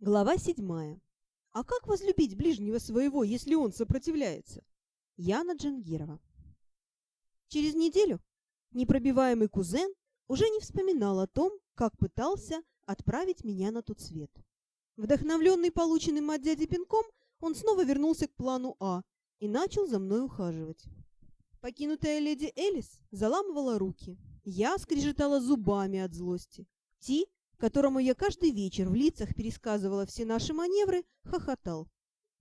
Глава седьмая. А как возлюбить ближнего своего, если он сопротивляется? Яна Джангирова. Через неделю непробиваемый кузен уже не вспоминал о том, как пытался отправить меня на тот свет. Вдохновленный полученным от дяди пинком, он снова вернулся к плану А и начал за мной ухаживать. Покинутая леди Элис заламывала руки. Я скрежетала зубами от злости. Ти которому я каждый вечер в лицах пересказывала все наши маневры, хохотал.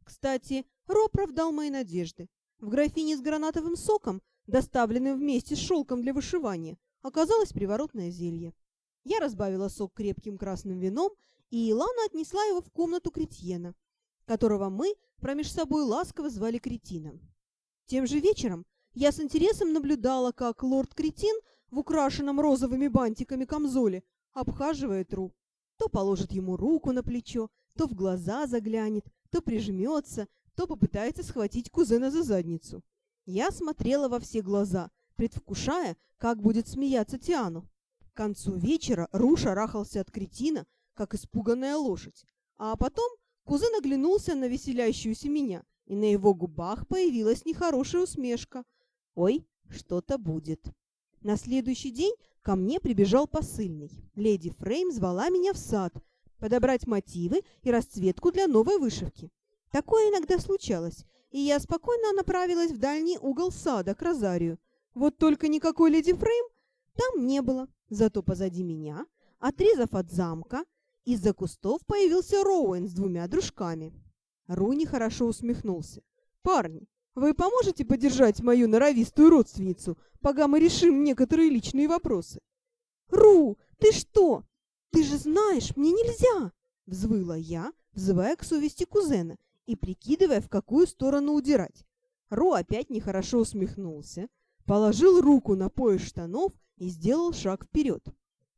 Кстати, Ро оправдал мои надежды. В графине с гранатовым соком, доставленным вместе с шелком для вышивания, оказалось приворотное зелье. Я разбавила сок крепким красным вином, и Илана отнесла его в комнату Кретьена, которого мы промеж собой ласково звали Кретином. Тем же вечером я с интересом наблюдала, как лорд Кретин в украшенном розовыми бантиками камзоле обхаживает Ру. То положит ему руку на плечо, то в глаза заглянет, то прижмется, то попытается схватить кузена за задницу. Я смотрела во все глаза, предвкушая, как будет смеяться Тиану. К концу вечера Ру шарахался от кретина, как испуганная лошадь. А потом кузен оглянулся на веселящуюся меня, и на его губах появилась нехорошая усмешка. «Ой, что-то будет». На следующий день Ко мне прибежал посыльный. Леди Фрейм звала меня в сад, подобрать мотивы и расцветку для новой вышивки. Такое иногда случалось, и я спокойно направилась в дальний угол сада к розарию. Вот только никакой леди Фрейм там не было. Зато позади меня, отрезав от замка, из-за кустов появился Роуэн с двумя дружками. Руни хорошо усмехнулся. «Парни, вы поможете поддержать мою норовистую родственницу, пока мы решим некоторые личные вопросы? Ру, ты что? Ты же знаешь, мне нельзя, взвыла я, взывая к совести кузена и прикидывая, в какую сторону удирать. Ру опять нехорошо усмехнулся, положил руку на пояс штанов и сделал шаг вперед.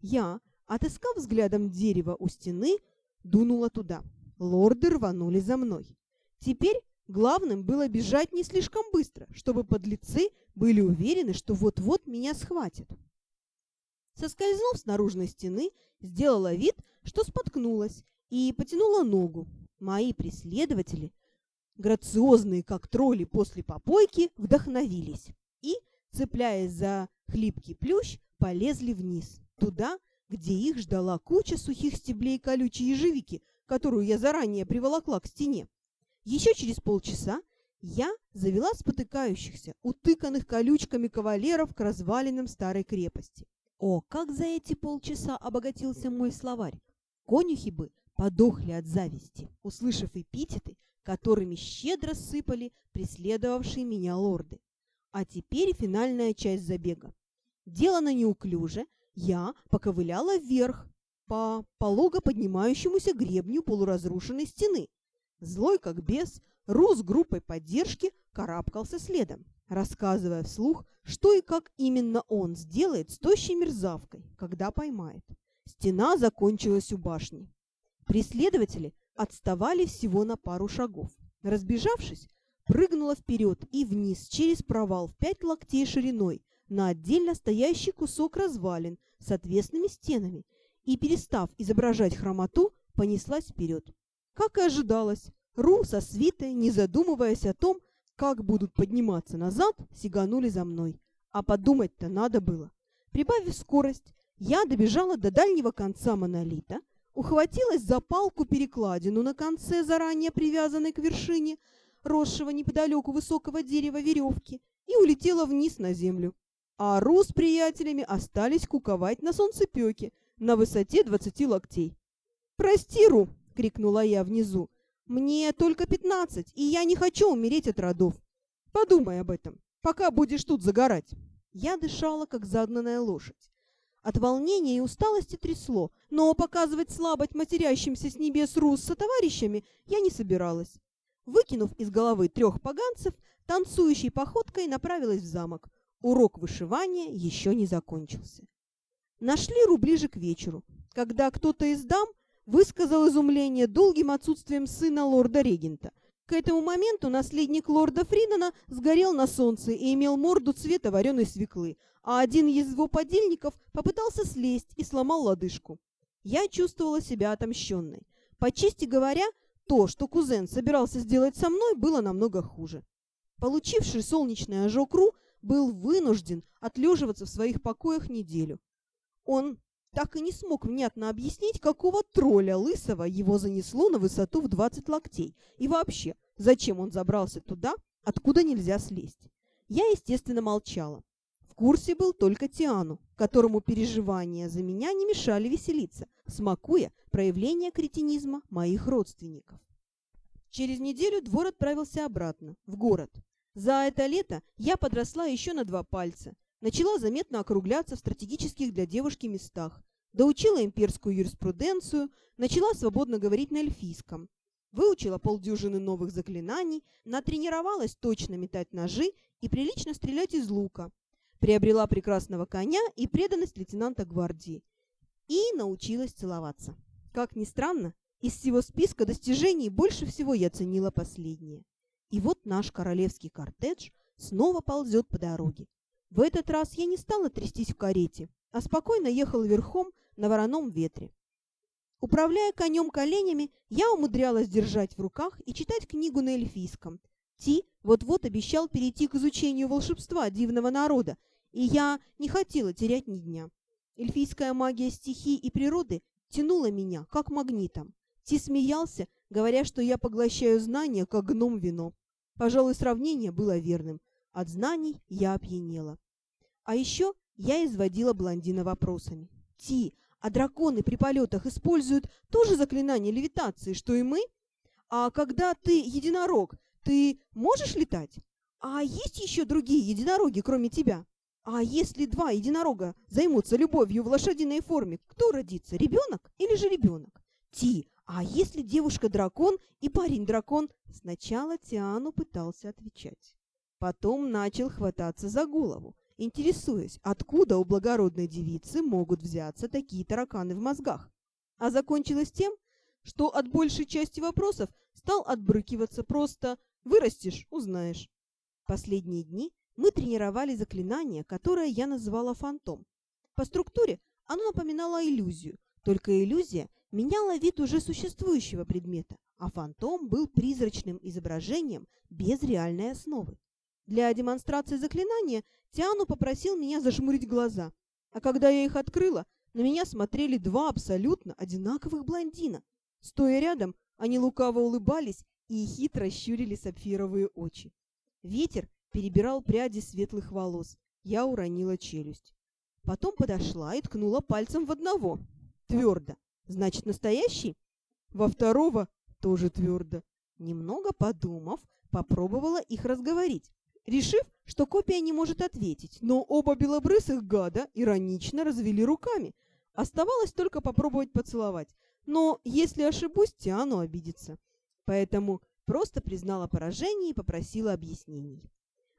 Я, отыскав взглядом дерево у стены, дунула туда. Лорды рванули за мной. Теперь Главным было бежать не слишком быстро, чтобы подлецы были уверены, что вот-вот меня схватят. Соскользнув с наружной стены, сделала вид, что споткнулась, и потянула ногу. Мои преследователи, грациозные как тролли после попойки, вдохновились и, цепляясь за хлипкий плющ, полезли вниз, туда, где их ждала куча сухих стеблей колючей ежевики, которую я заранее приволокла к стене. Еще через полчаса я завела спотыкающихся, утыканных колючками кавалеров к развалинам старой крепости. О, как за эти полчаса обогатился мой словарь! Конюхи бы подохли от зависти, услышав эпитеты, которыми щедро сыпали преследовавшие меня лорды. А теперь финальная часть забега. Делано неуклюже, я поковыляла вверх по полого поднимающемуся гребню полуразрушенной стены, Злой как бес, Ру группой поддержки карабкался следом, рассказывая вслух, что и как именно он сделает с тощей мерзавкой, когда поймает. Стена закончилась у башни. Преследователи отставали всего на пару шагов. Разбежавшись, прыгнула вперед и вниз через провал в пять локтей шириной на отдельно стоящий кусок развалин с отвесными стенами и, перестав изображать хромоту, понеслась вперед. Как и ожидалось, Ру со свитой, не задумываясь о том, как будут подниматься назад, сиганули за мной. А подумать-то надо было. Прибавив скорость, я добежала до дальнего конца монолита, ухватилась за палку-перекладину на конце, заранее привязанной к вершине, росшего неподалеку высокого дерева веревки, и улетела вниз на землю. А Ру с приятелями остались куковать на солнцепеке на высоте двадцати локтей. «Прости, Ру!» Крикнула я внизу. «Мне только пятнадцать, и я не хочу умереть от родов. Подумай об этом, пока будешь тут загорать». Я дышала, как загнанная лошадь. От волнения и усталости трясло, но показывать слабость матерящимся с небес Рус со товарищами я не собиралась. Выкинув из головы трех поганцев, танцующей походкой направилась в замок. Урок вышивания еще не закончился. Нашли Ру ближе к вечеру, когда кто-то из дам высказал изумление долгим отсутствием сына лорда-регента. К этому моменту наследник лорда Фридена сгорел на солнце и имел морду цвета вареной свеклы, а один из его подельников попытался слезть и сломал лодыжку. Я чувствовала себя отомщенной. По чести говоря, то, что кузен собирался сделать со мной, было намного хуже. Получивший солнечный ожог Ру был вынужден отлеживаться в своих покоях неделю. Он так и не смог внятно объяснить, какого тролля лысого его занесло на высоту в 20 локтей. И вообще, зачем он забрался туда, откуда нельзя слезть. Я, естественно, молчала. В курсе был только Тиану, которому переживания за меня не мешали веселиться, смакуя проявление кретинизма моих родственников. Через неделю двор отправился обратно, в город. За это лето я подросла еще на два пальца, начала заметно округляться в стратегических для девушки местах, доучила имперскую юриспруденцию, начала свободно говорить на эльфийском, выучила полдюжины новых заклинаний, натренировалась точно метать ножи и прилично стрелять из лука, приобрела прекрасного коня и преданность лейтенанта гвардии и научилась целоваться. Как ни странно, из всего списка достижений больше всего я ценила последнее. И вот наш королевский кортедж снова ползет по дороге. В этот раз я не стала трястись в карете, а спокойно ехала верхом на вороном ветре. Управляя конем коленями, я умудрялась держать в руках и читать книгу на эльфийском. Ти вот-вот обещал перейти к изучению волшебства дивного народа, и я не хотела терять ни дня. Эльфийская магия стихий и природы тянула меня, как магнитом. Ти смеялся, говоря, что я поглощаю знания, как гном вино. Пожалуй, сравнение было верным. От знаний я опьянела. А еще я изводила блондина вопросами. «Ти, а драконы при полетах используют тоже заклинание левитации, что и мы? А когда ты единорог, ты можешь летать? А есть еще другие единороги, кроме тебя? А если два единорога займутся любовью в лошадиной форме, кто родится, ребенок или же ребенок? Ти, а если девушка-дракон и парень-дракон? Сначала Тиану пытался отвечать. Потом начал хвататься за голову интересуясь, откуда у благородной девицы могут взяться такие тараканы в мозгах. А закончилось тем, что от большей части вопросов стал отбрыкиваться просто «вырастешь, узнаешь». Последние дни мы тренировали заклинание, которое я называла «фантом». По структуре оно напоминало иллюзию, только иллюзия меняла вид уже существующего предмета, а фантом был призрачным изображением без реальной основы. Для демонстрации заклинания Тиану попросил меня зажмурить глаза, а когда я их открыла, на меня смотрели два абсолютно одинаковых блондина. Стоя рядом, они лукаво улыбались и хитро щурили сапфировые очи. Ветер перебирал пряди светлых волос. Я уронила челюсть. Потом подошла и ткнула пальцем в одного. Твердо. Значит, настоящий? Во второго тоже твердо. Немного подумав, попробовала их разговорить решив, что копия не может ответить, но оба белобрысых гада иронично развели руками. Оставалось только попробовать поцеловать, но если ошибусь, Тиану обидится. Поэтому просто признала поражение и попросила объяснений.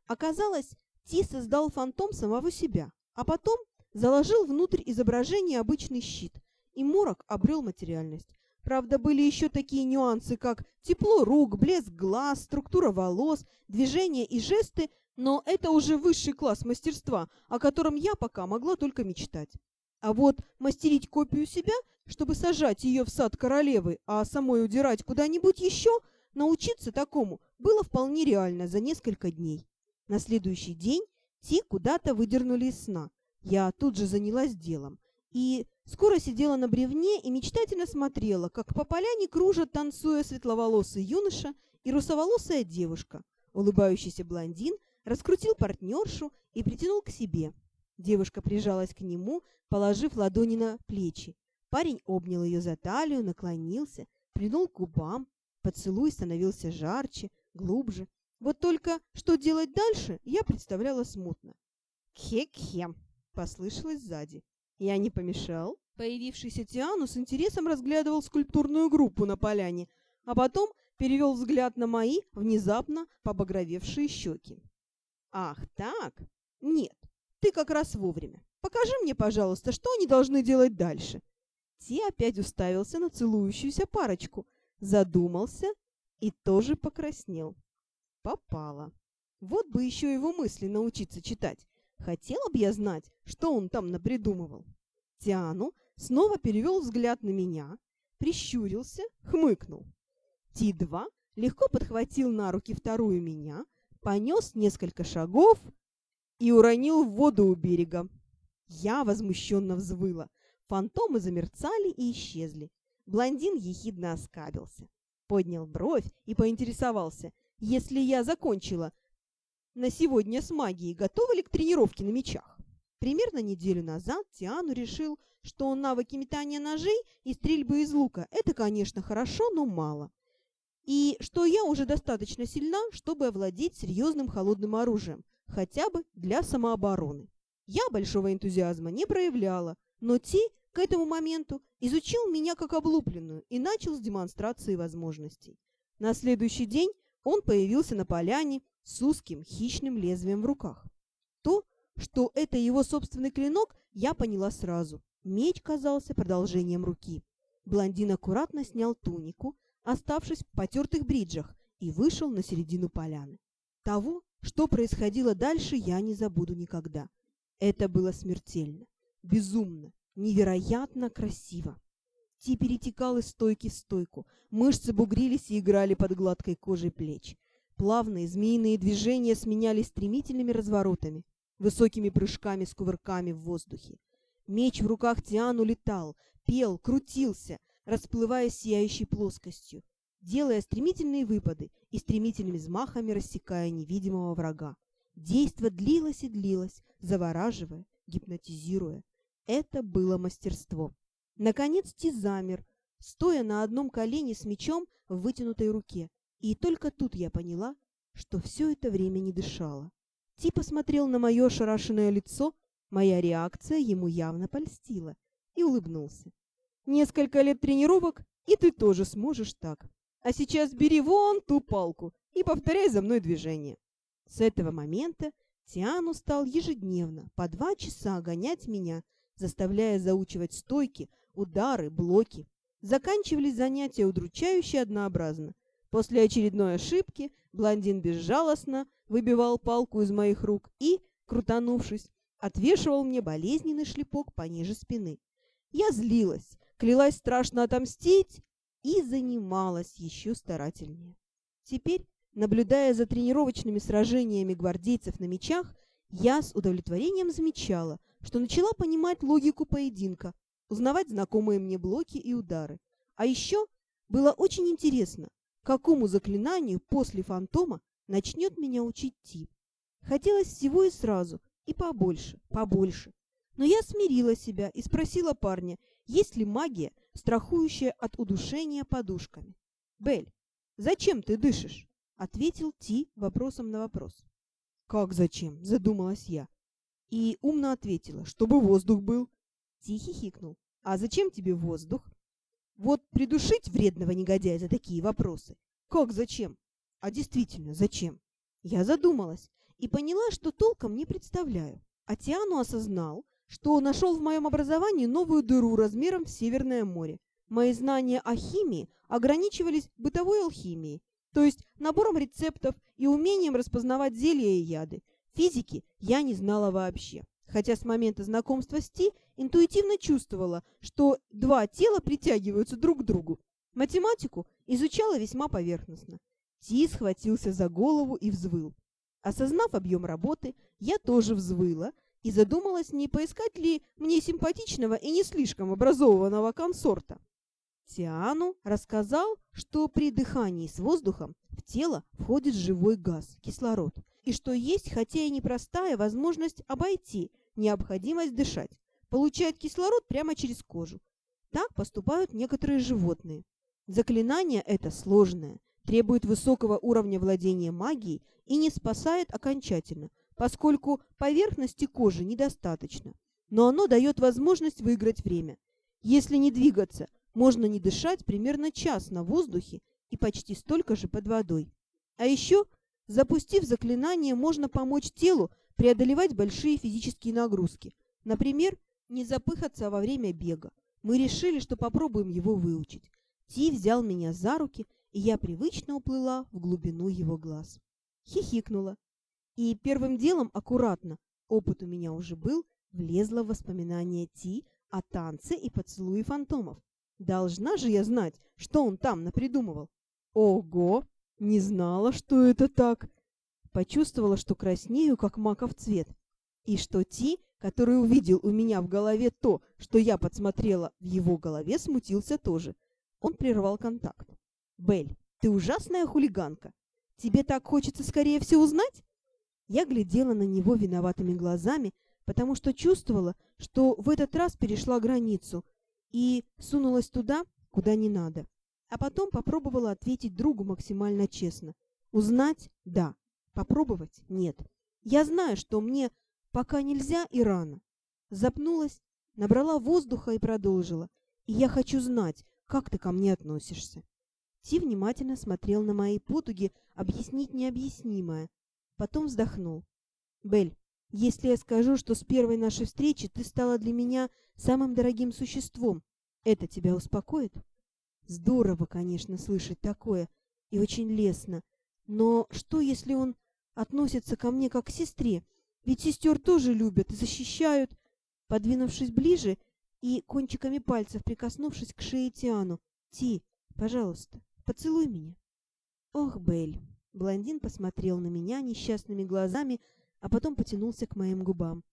Оказалось, Ти создал фантом самого себя, а потом заложил внутрь изображения обычный щит, и Морок обрел материальность. Правда, были еще такие нюансы, как тепло рук, блеск глаз, структура волос, движения и жесты, но это уже высший класс мастерства, о котором я пока могла только мечтать. А вот мастерить копию себя, чтобы сажать ее в сад королевы, а самой удирать куда-нибудь еще, научиться такому было вполне реально за несколько дней. На следующий день Ти куда-то выдернули из сна. Я тут же занялась делом. И Скоро сидела на бревне и мечтательно смотрела, как по поляне кружат, танцуя светловолосый юноша и русоволосая девушка. Улыбающийся блондин раскрутил партнершу и притянул к себе. Девушка прижалась к нему, положив ладони на плечи. Парень обнял ее за талию, наклонился, прильнул к губам. Поцелуй становился жарче, глубже. Вот только что делать дальше, я представляла смутно. «Кхе-кхе!» — послышалось сзади. «Я не помешал?» Появившийся Тиану с интересом разглядывал скульптурную группу на поляне, а потом перевел взгляд на мои внезапно побагровевшие щеки. «Ах, так? Нет, ты как раз вовремя. Покажи мне, пожалуйста, что они должны делать дальше». Ти опять уставился на целующуюся парочку, задумался и тоже покраснел. Попало. Вот бы еще его мысли научиться читать. Хотела бы я знать, что он там напридумывал. Тиану снова перевел взгляд на меня, прищурился, хмыкнул. Ти-2 легко подхватил на руки вторую меня, понес несколько шагов и уронил в воду у берега. Я возмущенно взвыла. Фантомы замерцали и исчезли. Блондин ехидно оскабился. Поднял бровь и поинтересовался, если я закончила на сегодня с магией, готова ли к тренировке на мечах? Примерно неделю назад Тиану решил, что навыки метания ножей и стрельбы из лука – это, конечно, хорошо, но мало. И что я уже достаточно сильна, чтобы овладеть серьезным холодным оружием, хотя бы для самообороны. Я большого энтузиазма не проявляла, но Ти к этому моменту изучил меня как облупленную и начал с демонстрации возможностей. На следующий день он появился на поляне с узким хищным лезвием в руках. То, что это его собственный клинок, я поняла сразу. Меч казался продолжением руки. Блондин аккуратно снял тунику, оставшись в потертых бриджах, и вышел на середину поляны. Того, что происходило дальше, я не забуду никогда. Это было смертельно, безумно, невероятно красиво. Ти перетекал из стойки в стойку, мышцы бугрились и играли под гладкой кожей плеч. Плавные змеиные движения сменялись стремительными разворотами, высокими прыжками с кувырками в воздухе. Меч в руках Тиан улетал, пел, крутился, расплываясь сияющей плоскостью, делая стремительные выпады и стремительными взмахами рассекая невидимого врага. Действо длилось и длилось, завораживая, гипнотизируя. Это было мастерство. Наконец Ти замер, стоя на одном колене с мечом в вытянутой руке. И только тут я поняла, что все это время не дышала. Ти посмотрел на мое ошарашенное лицо, моя реакция ему явно польстила, и улыбнулся. «Несколько лет тренировок, и ты тоже сможешь так. А сейчас бери вон ту палку и повторяй за мной движение». С этого момента Тиану стал ежедневно по два часа гонять меня, заставляя заучивать стойки, удары, блоки. Заканчивались занятия удручающе однообразно. После очередной ошибки блондин безжалостно выбивал палку из моих рук и, крутанувшись, отвешивал мне болезненный шлепок пониже спины. Я злилась, клялась страшно отомстить и занималась еще старательнее. Теперь Наблюдая за тренировочными сражениями гвардейцев на мечах, я с удовлетворением замечала, что начала понимать логику поединка, узнавать знакомые мне блоки и удары. А еще было очень интересно, какому заклинанию после фантома начнет меня учить Ти. Хотелось всего и сразу, и побольше, побольше. Но я смирила себя и спросила парня, есть ли магия, страхующая от удушения подушками. «Бель, зачем ты дышишь?» Ответил Ти вопросом на вопрос. «Как зачем?» – задумалась я. И умно ответила, чтобы воздух был. Ти хихикнул. «А зачем тебе воздух?» «Вот придушить вредного негодяя за такие вопросы. Как зачем?» «А действительно, зачем?» Я задумалась и поняла, что толком не представляю. А Тиану осознал, что нашел в моем образовании новую дыру размером в Северное море. Мои знания о химии ограничивались бытовой алхимией, то есть набором рецептов и умением распознавать зелья и яды. Физики я не знала вообще, хотя с момента знакомства с Ти интуитивно чувствовала, что два тела притягиваются друг к другу. Математику изучала весьма поверхностно. Ти схватился за голову и взвыл. Осознав объем работы, я тоже взвыла и задумалась, не поискать ли мне симпатичного и не слишком образованного консорта. Тиану рассказал, что при дыхании с воздухом в тело входит живой газ, кислород, и что есть, хотя и непростая, возможность обойти необходимость дышать, получать кислород прямо через кожу. Так поступают некоторые животные. Заклинание это сложное, требует высокого уровня владения магией и не спасает окончательно, поскольку поверхности кожи недостаточно. Но оно дает возможность выиграть время. Если не двигаться – можно не дышать примерно час на воздухе и почти столько же под водой. А еще, запустив заклинание, можно помочь телу преодолевать большие физические нагрузки. Например, не запыхаться во время бега. Мы решили, что попробуем его выучить. Ти взял меня за руки, и я привычно уплыла в глубину его глаз. Хихикнула. И первым делом аккуратно, опыт у меня уже был, влезла в воспоминания Ти о танце и поцелуе фантомов. Должна же я знать, что он там напридумывал. Ого! Не знала, что это так. Почувствовала, что краснею, как маков цвет. И что Ти, который увидел у меня в голове то, что я подсмотрела в его голове, смутился тоже. Он прервал контакт. «Белль, ты ужасная хулиганка. Тебе так хочется скорее все узнать?» Я глядела на него виноватыми глазами, потому что чувствовала, что в этот раз перешла границу и сунулась туда, куда не надо. А потом попробовала ответить другу максимально честно. Узнать – да. Попробовать – нет. Я знаю, что мне пока нельзя и рано. Запнулась, набрала воздуха и продолжила. И я хочу знать, как ты ко мне относишься. Ти внимательно смотрел на мои потуги объяснить необъяснимое, Потом вздохнул. «Бель, если я скажу, что с первой нашей встречи ты стала для меня самым дорогим существом, это тебя успокоит?» Здорово, конечно, слышать такое, и очень лестно. Но что, если он относится ко мне как к сестре? Ведь сестер тоже любят и защищают. Подвинувшись ближе и кончиками пальцев прикоснувшись к шее Тиану, «Ти, пожалуйста, поцелуй меня». «Ох, Бель, Блондин посмотрел на меня несчастными глазами, а потом потянулся к моим губам.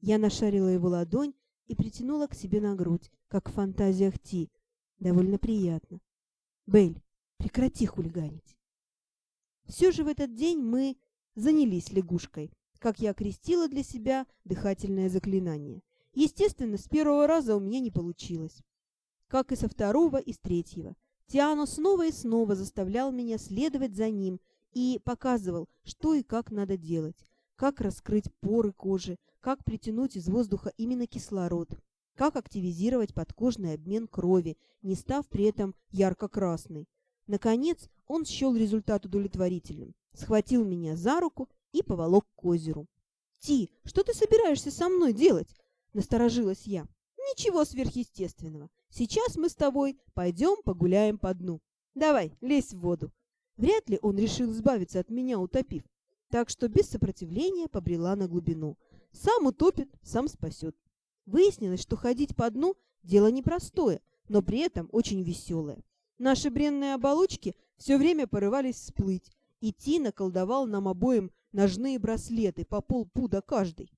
Я нашарила его ладонь и притянула к себе на грудь, как в фантазиях Ти. Довольно приятно. Бель, прекрати хулиганить. Все же в этот день мы занялись лягушкой, как я окрестила для себя дыхательное заклинание. Естественно, с первого раза у меня не получилось. Как и со второго и с третьего. Тиано снова и снова заставлял меня следовать за ним и показывал, что и как надо делать, как раскрыть поры кожи, как притянуть из воздуха именно кислород, как активизировать подкожный обмен крови, не став при этом ярко-красной. Наконец, он счел результат удовлетворительным, схватил меня за руку и поволок к озеру. «Ти, что ты собираешься со мной делать?» – насторожилась я. «Ничего сверхъестественного. Сейчас мы с тобой пойдем погуляем по дну. Давай, лезь в воду. Вряд ли он решил избавиться от меня, утопив, так что без сопротивления побрела на глубину. Сам утопит, сам спасет. Выяснилось, что ходить по дну – дело непростое, но при этом очень веселое. Наши бренные оболочки все время порывались всплыть, и Тина колдовал нам обоим ножные браслеты по полпуда каждый.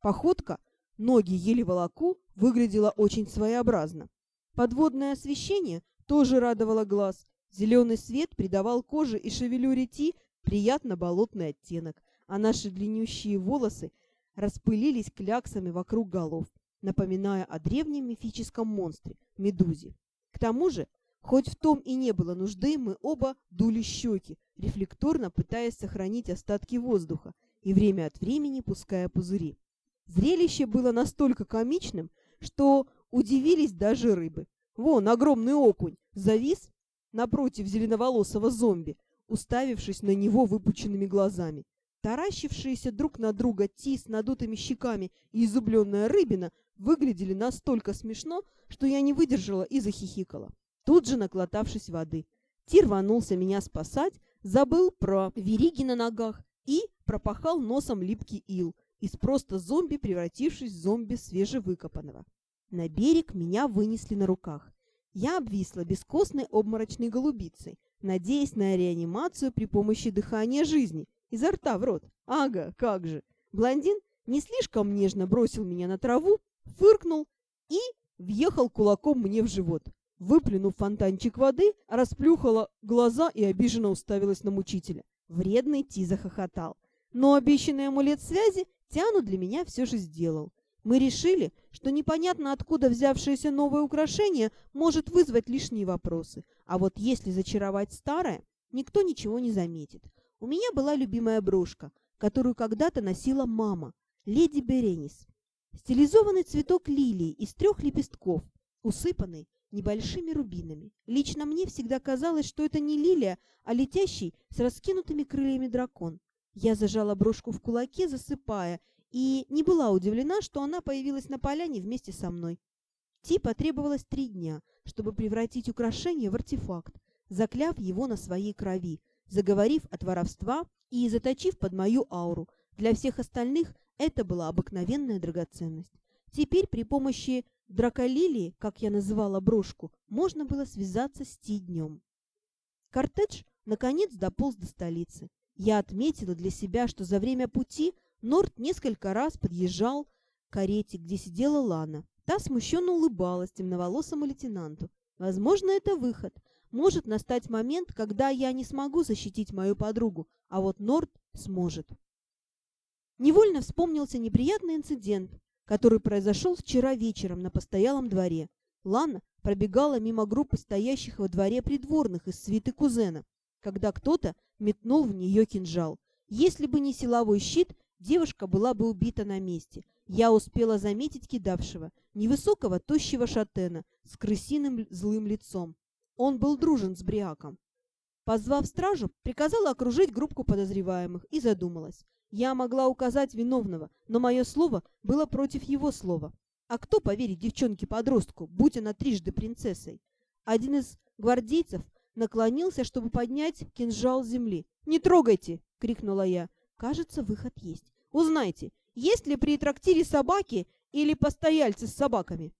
Походка, ноги еле волоку, выглядела очень своеобразно. Подводное освещение тоже радовало глаз, Зеленый свет придавал коже и шевелюре Ти приятно болотный оттенок, а наши длиннющие волосы распылились кляксами вокруг голов, напоминая о древнем мифическом монстре – медузе. К тому же, хоть в том и не было нужды, мы оба дули щеки, рефлекторно пытаясь сохранить остатки воздуха и время от времени пуская пузыри. Зрелище было настолько комичным, что удивились даже рыбы. Вон, огромный окунь завис напротив зеленоволосого зомби, уставившись на него выпученными глазами. Таращившиеся друг на друга Ти с надутыми щеками и изубленная рыбина выглядели настолько смешно, что я не выдержала и захихикала, тут же наклотавшись воды. Ти рванулся меня спасать, забыл про вериги на ногах и пропахал носом липкий ил, из просто зомби превратившись в зомби свежевыкопанного. На берег меня вынесли на руках. Я обвисла бескостной обморочной голубицей, надеясь на реанимацию при помощи дыхания жизни изо рта в рот. Ага, как же. Блондин не слишком нежно бросил меня на траву, фыркнул и въехал кулаком мне в живот. Выплюнув фонтанчик воды, расплюхала глаза и обиженно уставилась на мучителя. Вредный Ти захохотал. Но обещанный амулет связи Тиану для меня все же сделал. Мы решили, что непонятно откуда взявшееся новое украшение может вызвать лишние вопросы. А вот если зачаровать старое, никто ничего не заметит. У меня была любимая брошка, которую когда-то носила мама, леди Беренис. Стилизованный цветок лилии из трех лепестков, усыпанный небольшими рубинами. Лично мне всегда казалось, что это не лилия, а летящий с раскинутыми крыльями дракон. Я зажала брошку в кулаке, засыпая, и не была удивлена, что она появилась на поляне вместе со мной. Ти потребовалось три дня, чтобы превратить украшение в артефакт, закляв его на своей крови, заговорив от воровства и заточив под мою ауру. Для всех остальных это была обыкновенная драгоценность. Теперь при помощи драколилии, как я называла брошку, можно было связаться с Ти днем. Кортедж наконец дополз до столицы. Я отметила для себя, что за время пути Норт несколько раз подъезжал к карете, где сидела Лана. Та смущенно улыбалась темноволосому лейтенанту. Возможно, это выход. Может настать момент, когда я не смогу защитить мою подругу, а вот Норт сможет. Невольно вспомнился неприятный инцидент, который произошел вчера вечером на постоялом дворе. Лана пробегала мимо группы стоящих во дворе придворных из свиты кузена, когда кто-то метнул в нее кинжал. Если бы не силовой щит, девушка была бы убита на месте. Я успела заметить кидавшего, невысокого, тощего шатена с крысиным злым лицом. Он был дружен с Бриаком. Позвав стражу, приказала окружить группу подозреваемых и задумалась. Я могла указать виновного, но мое слово было против его слова. А кто поверит девчонке-подростку, будь она трижды принцессой? Один из гвардейцев наклонился, чтобы поднять кинжал с земли. «Не трогайте!» — крикнула я. «Кажется, выход есть. Узнайте, есть ли при трактире собаки или постояльцы с собаками?»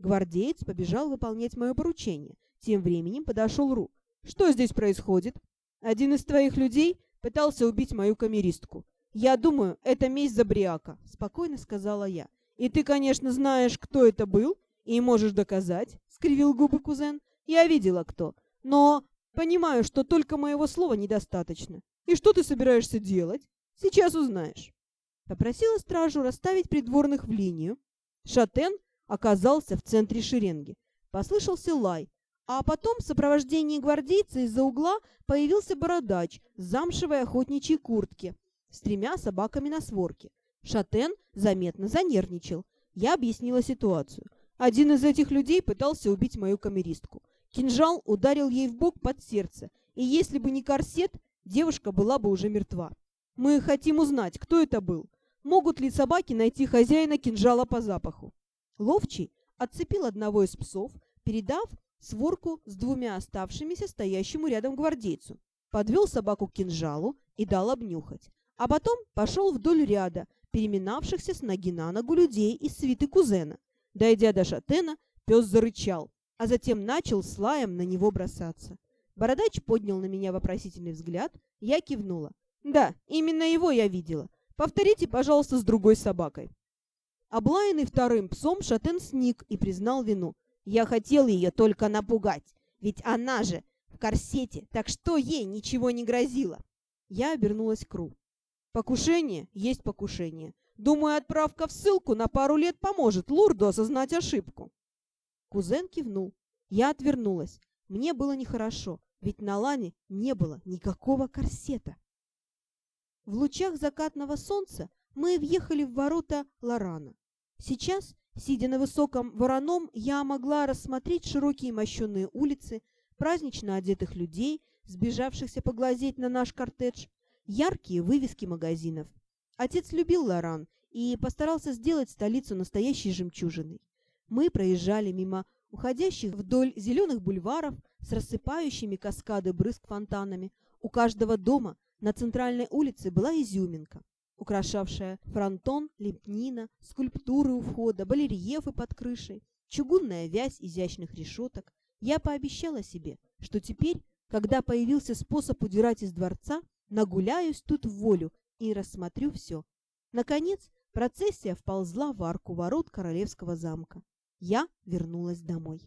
Гвардеец побежал выполнять мое поручение. Тем временем подошел Ру. «Что здесь происходит? Один из твоих людей пытался убить мою камеристку. «Я думаю, это месть за Бриака», — спокойно сказала я. «И ты, конечно, знаешь, кто это был, и можешь доказать», — скривил губы кузен. «Я видела, кто. Но понимаю, что только моего слова недостаточно. И что ты собираешься делать? Сейчас узнаешь». Попросила стражу расставить придворных в линию. Шатен оказался в центре шеренги. Послышался лай, а потом в сопровождении гвардейца из-за угла появился бородач в замшевой охотничьей куртке с тремя собаками на сворке. Шатен заметно занервничал. Я объяснила ситуацию. Один из этих людей пытался убить мою камеристку. Кинжал ударил ей в бок под сердце, и если бы не корсет, девушка была бы уже мертва. Мы хотим узнать, кто это был. Могут ли собаки найти хозяина кинжала по запаху? Ловчий отцепил одного из псов, передав сворку с двумя оставшимися стоящему рядом гвардейцу. Подвел собаку к кинжалу и дал обнюхать а потом пошел вдоль ряда, переминавшихся с ноги на ногу людей из свиты кузена. Дойдя до шатена, пес зарычал, а затем начал с лаем на него бросаться. Бородач поднял на меня вопросительный взгляд, я кивнула. «Да, именно его я видела. Повторите, пожалуйста, с другой собакой». Облаянный вторым псом Шатен сник и признал вину. «Я хотел ее только напугать, ведь она же в корсете, так что ей ничего не грозило». Я обернулась к Ру. Покушение есть покушение. Думаю, отправка в ссылку на пару лет поможет Лурду осознать ошибку. Кузен кивнул. Я отвернулась. Мне было нехорошо, ведь на Лане не было никакого корсета. В лучах закатного солнца мы въехали в ворота Лорана. Сейчас, сидя на высоком вороном, я могла рассмотреть широкие мощенные улицы, празднично одетых людей, сбежавшихся поглазеть на наш кортедж, яркие вывески магазинов. Отец любил Лоран и постарался сделать столицу настоящей жемчужиной. Мы проезжали мимо уходящих вдоль зеленых бульваров с рассыпающими каскады брызг фонтанами. У каждого дома на центральной улице была изюминка, украшавшая фронтон, лепнина, скульптуры у входа, барельефы под крышей, чугунная вязь изящных решеток. Я пообещала себе, что теперь, когда появился способ удирать из дворца, Нагуляюсь тут в волю и рассмотрю все. Наконец, процессия вползла в арку ворот королевского замка. Я вернулась домой.